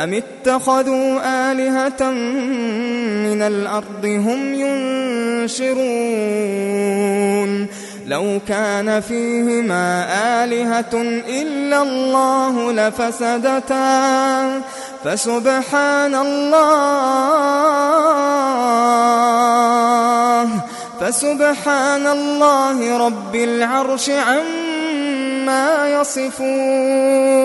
أم اتخذوا آلهة من الأرض هم ينشرون لو كان فيهما آلهة إلا الله لفسدتا فسبحان الله فسبحان الله رب العرش عما يصفون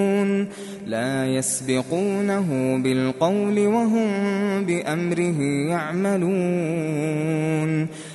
لا يسبقونه بالقول وهم بأمره يعملون.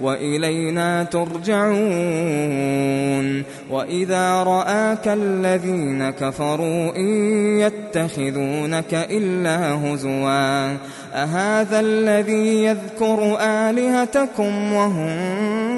وإلينا ترجعون. وإذا رآك الذين كفروا إن يتخذونك إلا هزوا. أهذا الذي يذكر آلهتكم وهم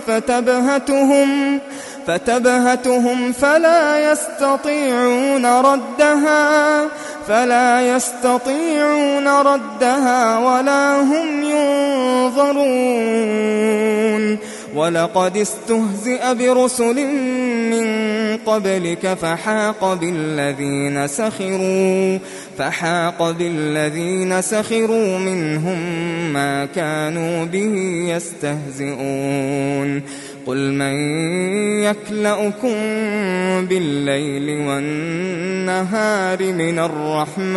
فتبهتهم فتبهتهم فلا يستطيعون ردها فلا يستطيعون ردها ولا هم ينظرون. ولقد استهزئ برسل من قبلك فحاق بالذين سخروا فحاق بالذين سخروا منهم ما كانوا به يستهزئون. قل من يكلؤكم بالليل والنهار من الرحمن؟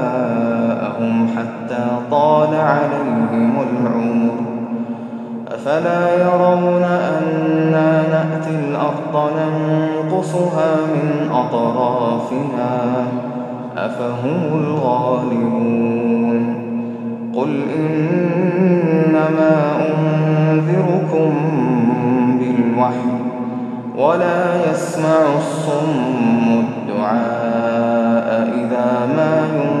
وآباءهم حتى طال عليهم العمر. أفلا يرون أنا نأتي الأرض ننقصها من أطرافها أفهم الغالبون. قل إنما أنذركم بالوحي ولا يسمع الصم الدعاء إذا ما ينذرون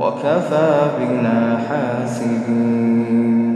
وكفى بنا حاسبين.